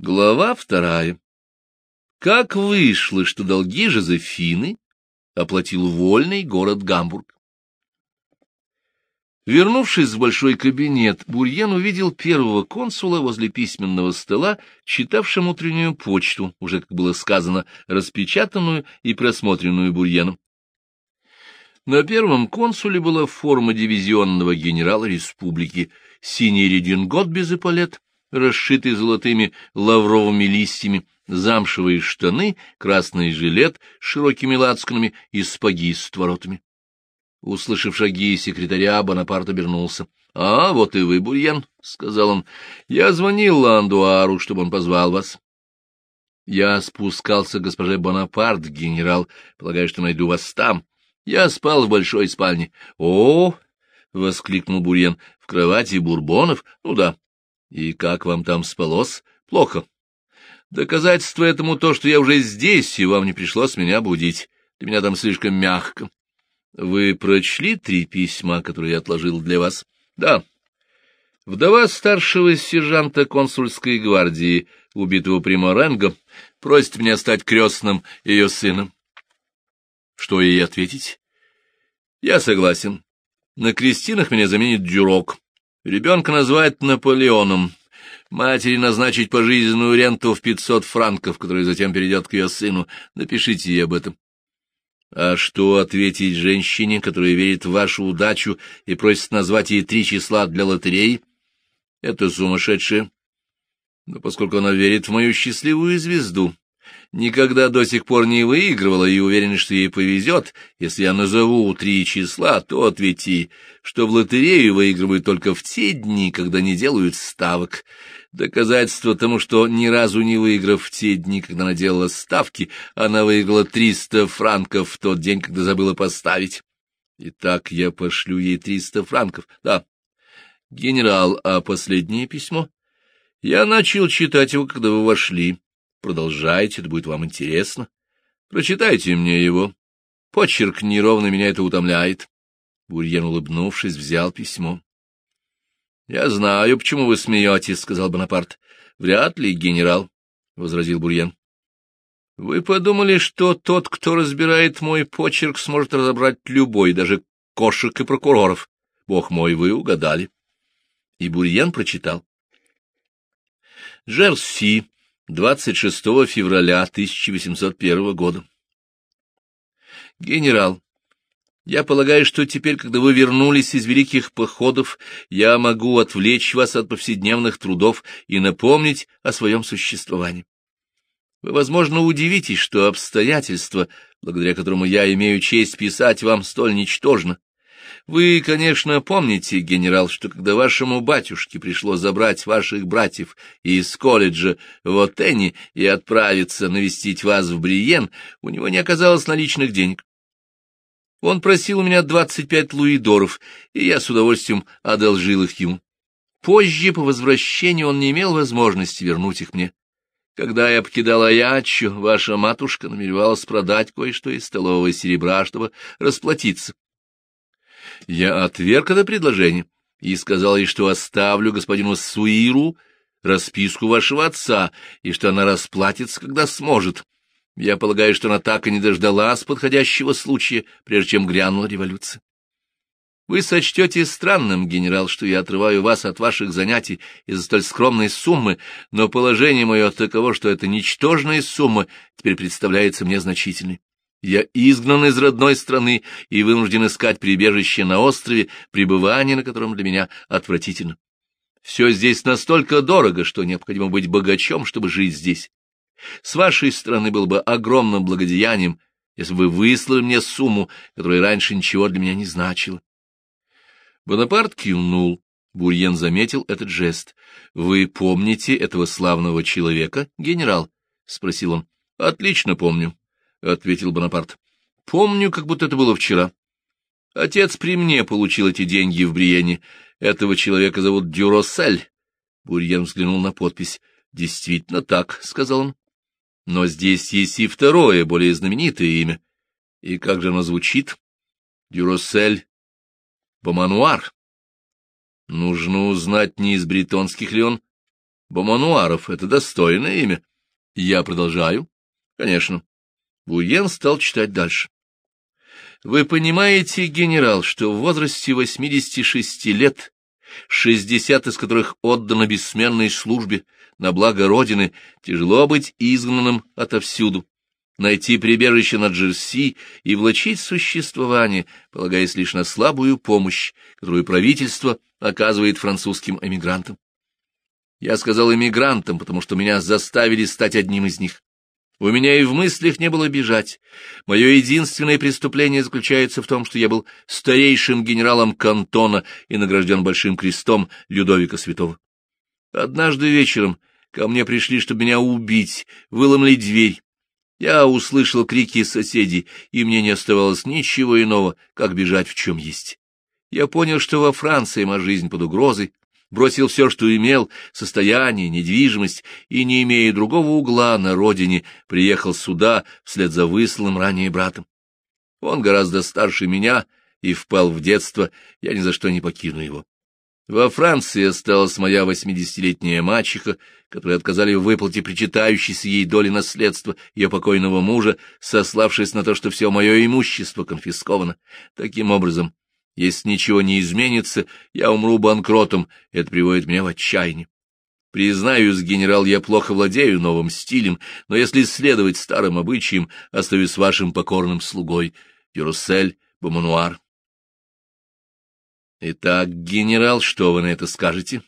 Глава вторая. Как вышло, что долги Жозефины оплатил вольный город Гамбург? Вернувшись в большой кабинет, Бурьен увидел первого консула возле письменного стола, читавшим утреннюю почту, уже, как было сказано, распечатанную и просмотренную Бурьеном. На первом консуле была форма дивизионного генерала республики, синий редингот без эполет, расшитый золотыми лавровыми листьями, замшевые штаны, красный жилет с широкими лацканами и спаги с воротами. Услышав шаги секретаря, Бонапарт обернулся. — А, вот и вы, Бурьян, — сказал он. — Я звонил Ландуару, чтобы он позвал вас. — Я спускался к госпоже Бонапарт, генерал, полагаю, что найду вас там. Я спал в большой спальне. — О! — воскликнул Бурьян. — В кровати Бурбонов? Ну да. И как вам там спалось? Плохо. Доказательство этому то, что я уже здесь, и вам не пришлось меня будить. Для меня там слишком мягко. Вы прочли три письма, которые я отложил для вас? Да. Вдова старшего сержанта консульской гвардии, убитого Приморенго, просит меня стать крестным ее сыном. Что ей ответить? Я согласен. На крестинах меня заменит Дюрок. Ребенка называют Наполеоном. Матери назначить пожизненную ренту в пятьсот франков, которая затем перейдет к ее сыну. Напишите ей об этом. А что ответить женщине, которая верит в вашу удачу и просит назвать ей три числа для лотереи? Это сумасшедшая. Но поскольку она верит в мою счастливую звезду, никогда до сих пор не выигрывала и уверена, что ей повезет. Если я назову три числа, то ответи, что в лотерею выигрывают только в те дни, когда не делают ставок. Доказательство тому, что ни разу не выиграв в те дни, когда она делала ставки, она выиграла триста франков в тот день, когда забыла поставить. Итак, я пошлю ей триста франков. Да. Генерал, а последнее письмо? Я начал читать его, когда вы вошли. Продолжайте, это будет вам интересно. Прочитайте мне его. Почерк неровно меня это утомляет. Бурьен, улыбнувшись, взял письмо. — Я знаю, почему вы смеетесь, — сказал Бонапарт. — Вряд ли, генерал, — возразил Бурьен. — Вы подумали, что тот, кто разбирает мой почерк, сможет разобрать любой, даже кошек и прокуроров. Бог мой, вы угадали. И Бурьен прочитал. Жерси, 26 февраля 1801 года. Генерал, я полагаю, что теперь, когда вы вернулись из великих походов, я могу отвлечь вас от повседневных трудов и напомнить о своем существовании. Вы, возможно, удивитесь, что обстоятельства, благодаря которому я имею честь писать вам, столь ничтожно. Вы, конечно, помните, генерал, что когда вашему батюшке пришлось забрать ваших братьев из колледжа в Отене и отправиться навестить вас в Бриен, у него не оказалось наличных денег. Он просил у меня двадцать пять луидоров, и я с удовольствием одолжил их ему. Позже, по возвращению, он не имел возможности вернуть их мне. Когда я покидал Аячу, ваша матушка намеревалась продать кое-что из столового серебра, чтобы расплатиться. Я отверг это предложение и сказал ей, что оставлю господину Суиру расписку вашего отца, и что она расплатится, когда сможет. Я полагаю, что она так и не дождалась подходящего случая, прежде чем грянула революция. Вы сочтете странным, генерал, что я отрываю вас от ваших занятий из-за столь скромной суммы, но положение мое таково, что эта ничтожная сумма теперь представляется мне значительной. Я изгнан из родной страны и вынужден искать прибежище на острове, пребывание на котором для меня отвратительно. Все здесь настолько дорого, что необходимо быть богачом, чтобы жить здесь. С вашей стороны было бы огромным благодеянием, если бы вы выслали мне сумму, которая раньше ничего для меня не значила. Бонапарт кивнул. Бурьен заметил этот жест. — Вы помните этого славного человека, генерал? — спросил он. — Отлично помню, — ответил Бонапарт. — Помню, как будто это было вчера. Отец при мне получил эти деньги в Бриене. Этого человека зовут Дюросель. Бурьен взглянул на подпись. — Действительно так, — сказал он. Но здесь есть и второе, более знаменитое имя. И как же оно звучит? Дюросель Бомануар. Нужно узнать, не из бретонских ли он Бомануаров — это достойное имя. Я продолжаю. Конечно. Буен стал читать дальше. Вы понимаете, генерал, что в возрасте 86 лет, 60 из которых отдано бессменной службе на благо Родины, тяжело быть изгнанным отовсюду, найти прибежище на Джерси и влачить существование, полагаясь лишь на слабую помощь, которую правительство оказывает французским эмигрантам. Я сказал эмигрантам, потому что меня заставили стать одним из них. У меня и в мыслях не было бежать. Мое единственное преступление заключается в том, что я был старейшим генералом кантона и награжден Большим крестом Людовика Святого. Однажды вечером ко мне пришли, чтобы меня убить, выломали дверь. Я услышал крики соседей, и мне не оставалось ничего иного, как бежать в чем есть. Я понял, что во Франции моя жизнь под угрозой, бросил все, что имел, состояние, недвижимость, и, не имея другого угла на родине, приехал сюда вслед за высланным ранее братом. Он гораздо старше меня и впал в детство, я ни за что не покину его. Во Франции осталась моя восьмидесятилетняя мачеха, которой отказали в выплате причитающейся ей доли наследства ее покойного мужа, сославшись на то, что все мое имущество конфисковано. Таким образом, если ничего не изменится, я умру банкротом, это приводит меня в отчаяние. Признаюсь, генерал, я плохо владею новым стилем, но если следовать старым обычаям, остаюсь вашим покорным слугой, Юрусель Бомануар. Итак, генерал, что вы на это скажете?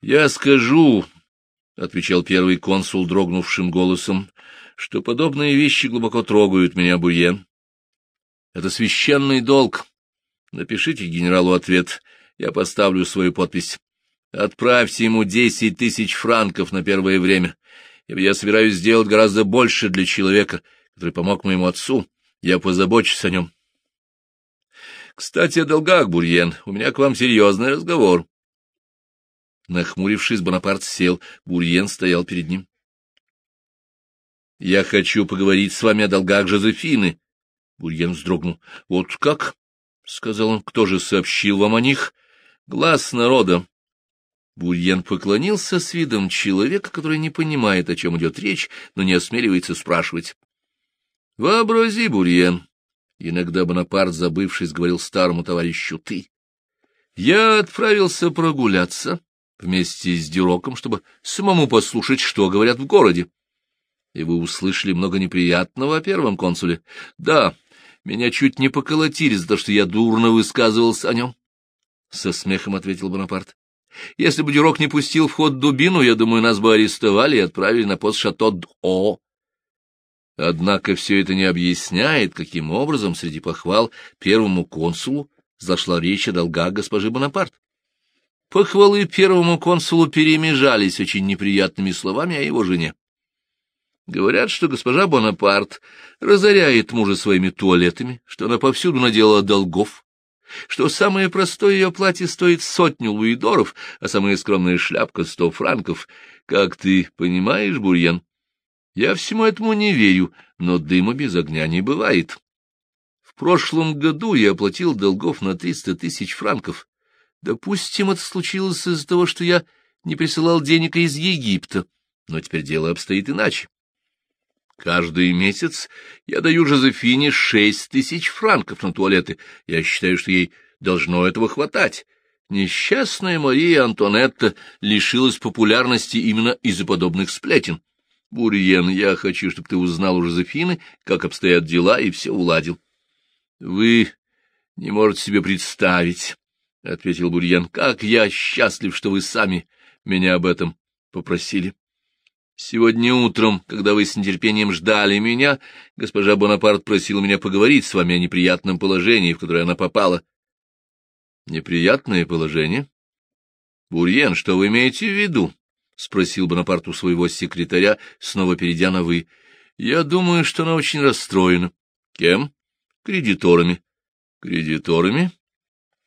Я скажу, — отвечал первый консул дрогнувшим голосом, — что подобные вещи глубоко трогают меня, Буен. Это священный долг. Напишите генералу ответ, я поставлю свою подпись. Отправьте ему десять тысяч франков на первое время, я собираюсь сделать гораздо больше для человека, который помог моему отцу. Я позабочусь о нем. Кстати, о долгах, Бурьен, у меня к вам серьезный разговор. Нахмурившись, Бонапарт сел, Бурьен стоял перед ним. — Я хочу поговорить с вами о долгах Жозефины, Бурьен вздрогнул. — Вот как? — сказал он. — Кто же сообщил вам о них? — Глаз народа. Бурьен поклонился с видом человека, который не понимает, о чем идет речь, но не осмеливается спрашивать. — Вообрази, Бурьен. Иногда Бонапарт, забывшись, говорил старому товарищу «ты». Я отправился прогуляться вместе с Дюроком, чтобы самому послушать, что говорят в городе. И вы услышали много неприятного о первом консуле. Да, меня чуть не поколотили за то, что я дурно высказывался о нем. Со смехом ответил Бонапарт. Если бы Дюрок не пустил в ход дубину, я думаю, нас бы арестовали и отправили на пост Шато-О. Однако все это не объясняет, каким образом среди похвал первому консулу зашла речь о долгах госпожи Бонапарт. Похвалы первому консулу перемежались очень неприятными словами о его жене. Говорят, что госпожа Бонапарт разоряет мужа своими туалетами, что она повсюду наделала долгов, что самое простое ее платье стоит сотню луидоров, а самая скромная шляпка — сто франков. Как ты понимаешь, Бурьян? Я всему этому не верю, но дыма без огня не бывает. В прошлом году я оплатил долгов на триста тысяч франков. Допустим, это случилось из-за того, что я не присылал денег из Египта, но теперь дело обстоит иначе. Каждый месяц я даю Жозефине шесть тысяч франков на туалеты. Я считаю, что ей должно этого хватать. Несчастная Мария Антуанетта лишилась популярности именно из-за подобных сплетен. Бурьен, я хочу, чтобы ты узнал у Жозефины, как обстоят дела, и все уладил. — Вы не можете себе представить, — ответил Бурьен, — как я счастлив, что вы сами меня об этом попросили. Сегодня утром, когда вы с нетерпением ждали меня, госпожа Бонапарт просила меня поговорить с вами о неприятном положении, в которое она попала. — Неприятное положение? — Бурьен, что вы имеете в виду? — спросил Бонапарт у своего секретаря, снова перейдя на «вы». — Я думаю, что она очень расстроена. — Кем? — Кредиторами. — Кредиторами?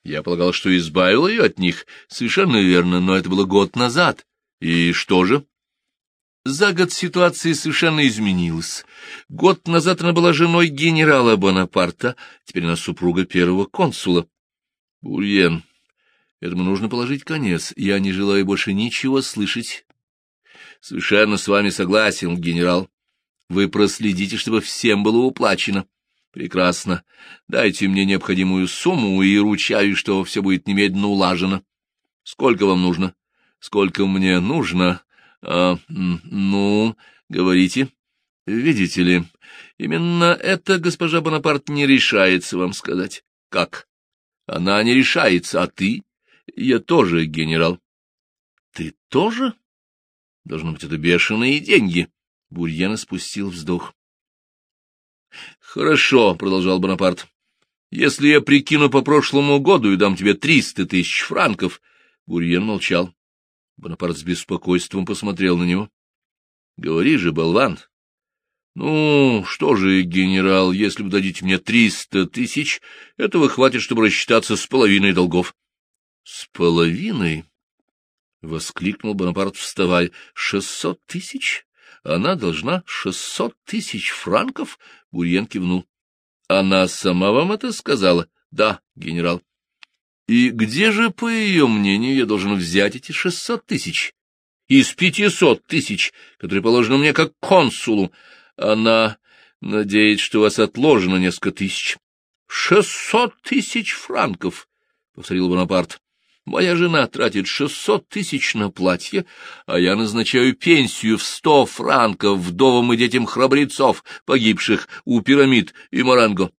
Я полагал, что избавил ее от них. Совершенно верно, но это было год назад. И что же? — за год ситуация совершенно изменилась. Год назад она была женой генерала Бонапарта, теперь она супруга первого консула. Бурьен, Этому нужно положить конец. Я не желаю больше ничего слышать. Совершенно с вами согласен, генерал. Вы проследите, чтобы всем было уплачено. Прекрасно. Дайте мне необходимую сумму и ручаю, что все будет немедленно улажено. Сколько вам нужно? Сколько мне нужно? А, ну, говорите. Видите ли, именно это госпожа Бонапарт не решается вам сказать. Как? Она не решается, а ты? Я тоже генерал. Ты тоже? Должно быть, это бешеные деньги. Бурьяна спустил вздох. Хорошо, продолжал Бонапарт. Если я прикину по прошлому году и дам тебе триста тысяч франков. Бурьен молчал. Бонапарт с беспокойством посмотрел на него. — Говори же, болван. — Ну, что же, генерал, если вы дадите мне триста тысяч, этого хватит, чтобы рассчитаться с половиной долгов. — С половиной? — воскликнул Бонапарт, вставая. — Шестьсот тысяч? Она должна шестьсот тысяч франков? Бурьен кивнул. — Она сама вам это сказала? — Да, генерал. И где же, по ее мнению, я должен взять эти шестьсот тысяч? Из пятисот тысяч, которые положены мне как консулу. Она надеется, что у вас отложено несколько тысяч. — Шестьсот тысяч франков, — повторил Бонапарт. — Моя жена тратит шестьсот тысяч на платье, а я назначаю пенсию в сто франков вдовам и детям храбрецов, погибших у пирамид и Маранго.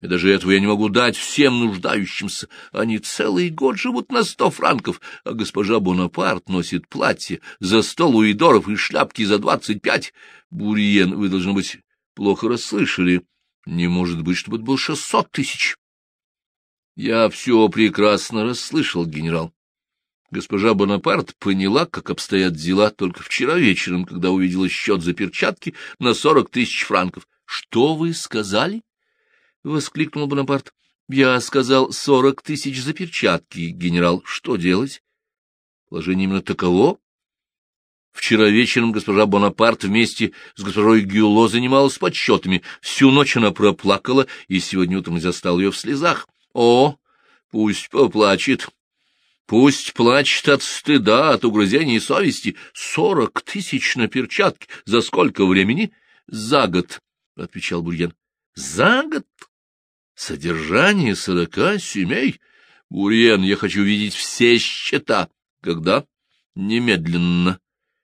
И даже этого я не могу дать всем нуждающимся. Они целый год живут на сто франков, а госпожа Бонапарт носит платье за сто луидоров и шляпки за двадцать пять. Бурьен, вы, должно быть, плохо расслышали. Не может быть, чтобы это было шестьсот тысяч. Я все прекрасно расслышал, генерал. Госпожа Бонапарт поняла, как обстоят дела только вчера вечером, когда увидела счет за перчатки на сорок тысяч франков. — Что вы сказали? — воскликнул Бонапарт. — Я сказал сорок тысяч за перчатки, генерал. Что делать? Положение именно таково. Вчера вечером госпожа Бонапарт вместе с госпожой Гюло занималась подсчетами. Всю ночь она проплакала, и сегодня утром застал ее в слезах. О, пусть поплачет. Пусть плачет от стыда, от угрызений совести. Сорок тысяч на перчатки. За сколько времени? За год, — отвечал Бурьян. За год? Содержание сорока семей? Бурьен, я хочу видеть все счета. Когда? Немедленно.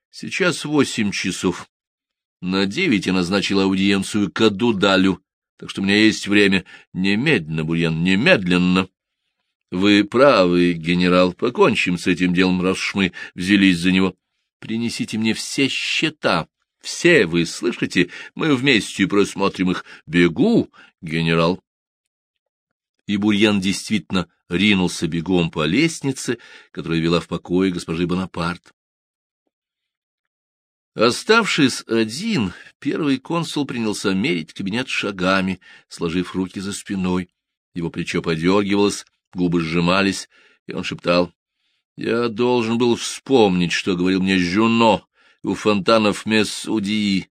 Сейчас восемь часов. На девять я назначил аудиенцию к Адудалю, так что у меня есть время. Немедленно, Бурьен, немедленно. Вы правы, генерал, покончим с этим делом, раз уж мы взялись за него. Принесите мне все счета. Все, вы слышите? Мы вместе просмотрим их. Бегу, генерал и Бурьян действительно ринулся бегом по лестнице, которая вела в покое госпожи Бонапарт. Оставшись один, первый консул принялся мерить кабинет шагами, сложив руки за спиной. Его плечо подергивалось, губы сжимались, и он шептал. — Я должен был вспомнить, что говорил мне Жюно у фонтанов Мессудии.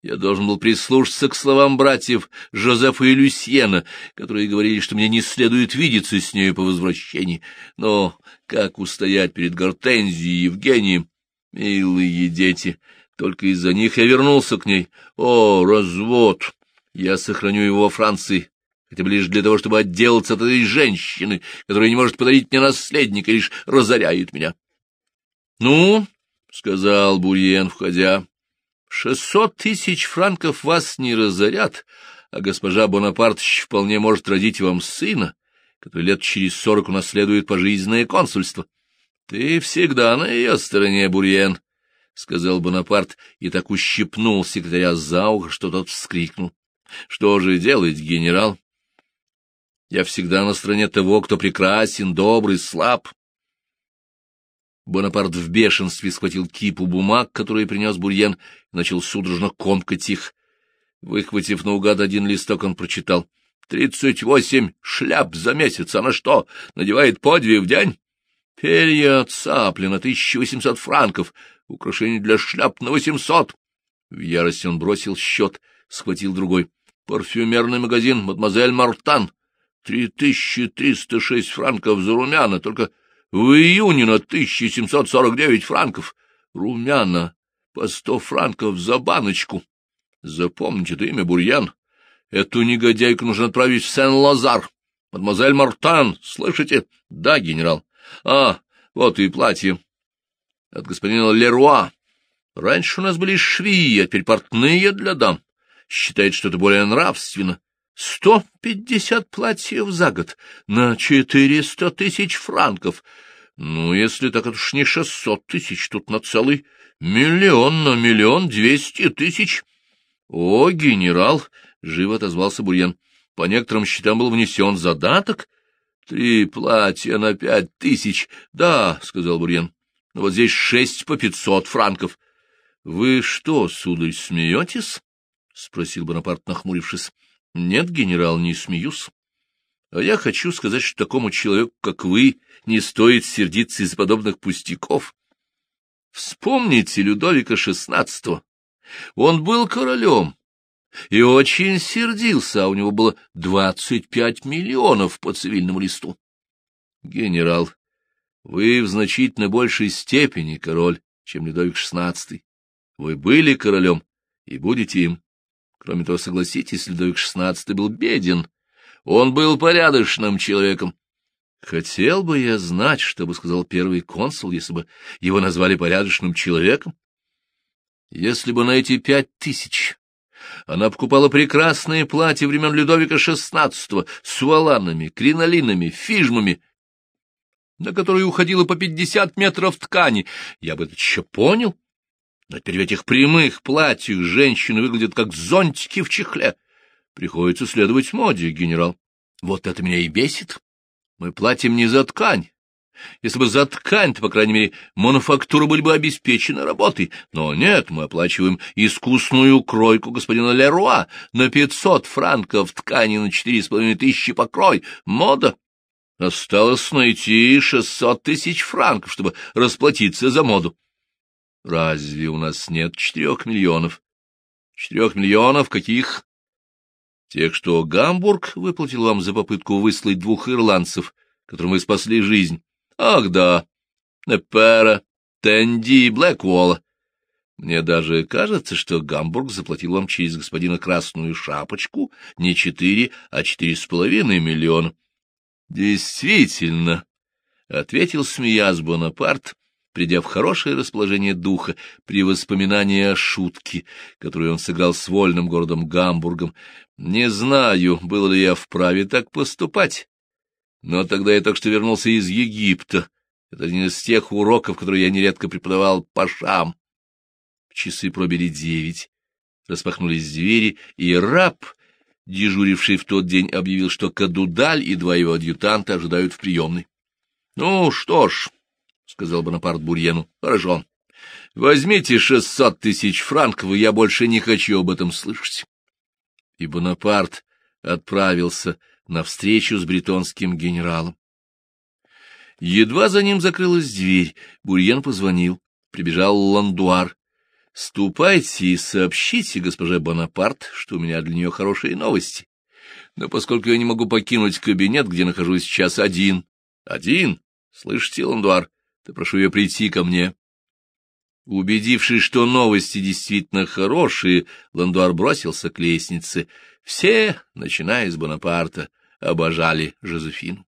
Я должен был прислушаться к словам братьев Жозефа и Люсьена, которые говорили, что мне не следует видеться с нею по возвращении. Но как устоять перед Гортензией и Евгением? Милые дети, только из-за них я вернулся к ней. О, развод! Я сохраню его во Франции, хотя бы лишь для того, чтобы отделаться от этой женщины, которая не может подарить мне наследника, лишь разоряет меня. — Ну, — сказал Бурьен, входя, Шестьсот тысяч франков вас не разорят, а госпожа Бонапарт вполне может родить вам сына, который лет через сорок унаследует пожизненное консульство. Ты всегда на ее стороне, Бурьен, — сказал Бонапарт и так ущипнул секретаря за ухо, что тот вскрикнул. — Что же делать, генерал? Я всегда на стороне того, кто прекрасен, добрый, слаб. Бонапарт в бешенстве схватил кипу бумаг, которые принес Бурьен, и начал судорожно комкать их. Выхватив наугад один листок, он прочитал. «Тридцать восемь шляп за месяц. Она что, надевает по две в день?» «Перья цапли на тысяча восемьсот франков. Украшение для шляп на восемьсот». В ярости он бросил счет, схватил другой. «Парфюмерный магазин, мадемуазель Мартан. Три тысячи триста шесть франков за румяна, только в июне на тысяча семьсот сорок девять франков. Румяна по сто франков за баночку. Запомните это имя, Бурьян. Эту негодяйку нужно отправить в Сен-Лазар. Мадемуазель Мартан, слышите? Да, генерал. А, вот и платье. От господина Леруа. Раньше у нас были швеи, а теперь портные для дам. Считает, что это более нравственно. Сто пятьдесят платьев за год на четыреста тысяч франков. Ну, если так, это уж не шестьсот тысяч, тут на целый миллион, на миллион двести тысяч. О, генерал! — живо отозвался Бурьян. По некоторым счетам был внесен задаток. Три платья на пять тысяч. Да, — сказал Бурьян. Но вот здесь шесть по пятьсот франков. — Вы что, сударь, смеетесь? — спросил Бонапарт, нахмурившись. — Нет, генерал, не смеюсь. А я хочу сказать, что такому человеку, как вы, не стоит сердиться из подобных пустяков. Вспомните Людовика XVI. Он был королем и очень сердился, а у него было двадцать пять миллионов по цивильному листу. Генерал, вы в значительно большей степени король, чем Людовик XVI. Вы были королем и будете им. Кроме того, согласитесь, Людовик XVI был беден. Он был порядочным человеком. Хотел бы я знать, что бы сказал первый консул, если бы его назвали порядочным человеком. Если бы на эти пять тысяч она покупала прекрасные платья времен Людовика XVI с валанами, кринолинами, фижмами, на которые уходило по пятьдесят метров ткани, я бы это еще понял. Но теперь в этих прямых платьях женщины выглядят как зонтики в чехле. Приходится следовать моде, генерал. Вот это меня и бесит. Мы платим не за ткань. Если бы за ткань, то, по крайней мере, мануфактура были бы обеспечена работой. Но нет, мы оплачиваем искусную кройку господина Леруа на пятьсот франков ткани на четыре с половиной тысячи покрой. Мода. Осталось найти шестьсот тысяч франков, чтобы расплатиться за моду. Разве у нас нет четырех миллионов? Четырех миллионов каких? Тех, что Гамбург выплатил вам за попытку выслать двух ирландцев, которым вы спасли жизнь. Ах, да, Непера, Тенди и Блэкволла. Мне даже кажется, что Гамбург заплатил вам через господина Красную Шапочку не четыре, а четыре с половиной миллиона. — Действительно, — ответил смеясь Бонапарт, придя в хорошее расположение духа при воспоминании о шутке, которую он сыграл с вольным городом Гамбургом. Не знаю, был ли я вправе так поступать, но тогда я только что вернулся из Египта. Это один из тех уроков, которые я нередко преподавал пашам. Часы пробили девять. Распахнулись двери, и раб, дежуривший в тот день, объявил, что Кадудаль и два его адъютанта ожидают в приемной. — Ну что ж, — сказал Бонапарт Бурьену. — Хорошо. Возьмите шестьсот тысяч франков, и я больше не хочу об этом слышать. И Бонапарт отправился на встречу с бретонским генералом. Едва за ним закрылась дверь, Бурьен позвонил. Прибежал Ландуар. — Ступайте и сообщите госпоже Бонапарт, что у меня для нее хорошие новости. Но поскольку я не могу покинуть кабинет, где нахожусь сейчас один... — Один? Слышите, Ландуар? То прошу ее прийти ко мне. Убедившись, что новости действительно хорошие, Ландуар бросился к лестнице. Все, начиная с Бонапарта, обожали Жозефину.